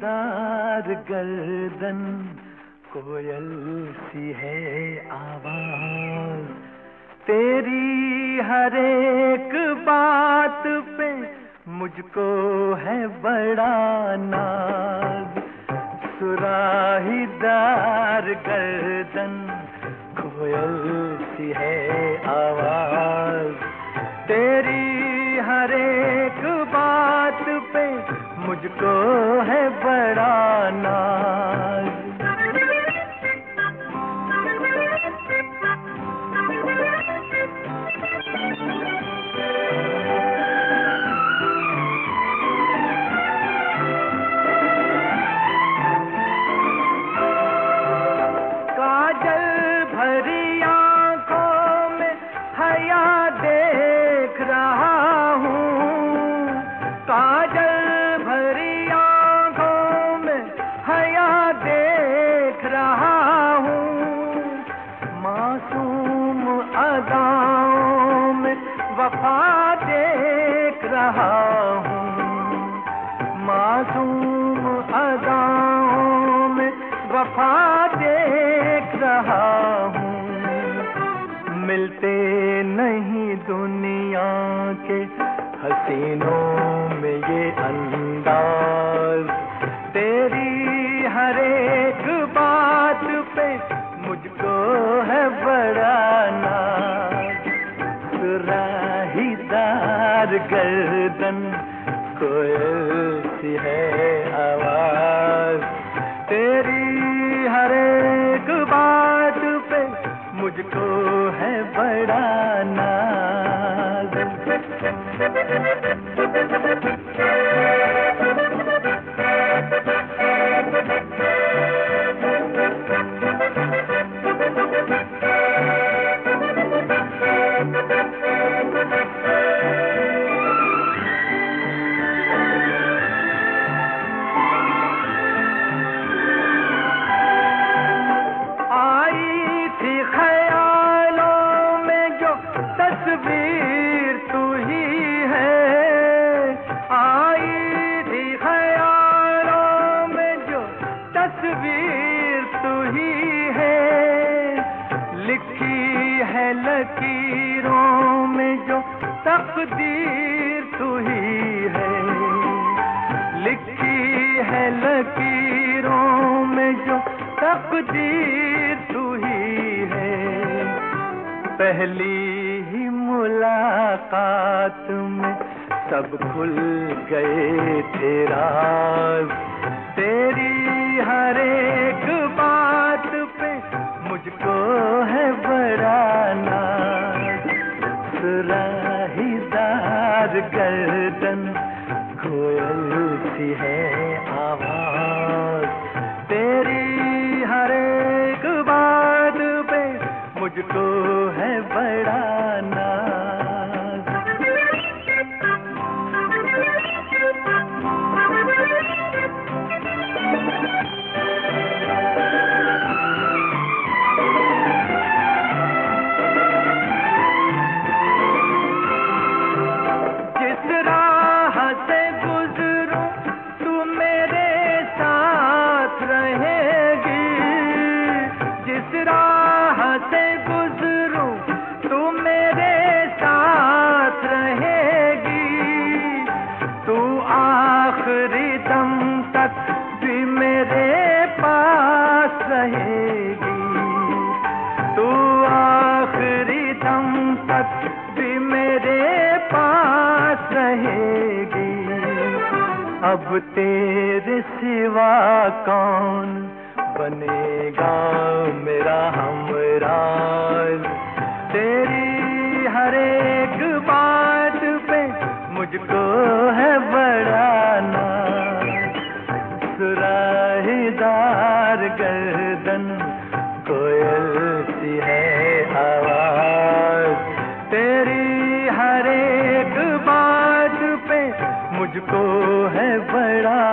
دار گردن کوئل سی ہے آواز۔ ہر ایک بات پہ مجھ کو ہے بڑا ناز۔ سراہی دار گردن کوئل سی ہے آواز۔ تیری ہر ایک بات پہ مجھ کو ہے بڑا ناز۔ دیکھ رہا ہوں۔ ملتے نہیں دنیا کے حسینوں میں یہ انداز۔ تیری ہر ایک بات پہ مجھ کو ہے بڑا ناز۔ دار گردن کوئی سی ہے آواز۔ تیری ہر ایک بات پہ مجھ کو ہے بڑا ناز۔ لکیروں میں جو تقدیر تو ہی ہے۔ لکھی ہے لکیروں میں جو تقدیر تو ہی ہے۔ پہلی ملاقات میں سب کھل گئے تیرا تیری ہر ایک بات پہ مجھ کو ہے بڑا سراہی دار گردن کوئل سی ہے آواز۔ تیری ہر ایک بات پہ مجھ کو ہے بڑا اب تیرے سوا کون بنے گا میرا ہمراز تیری ہر ایک بات پہ مجھ کو ہے بڑا ناز۔ دار گردن کوئل سی ہے مجھ کو ہے بڑا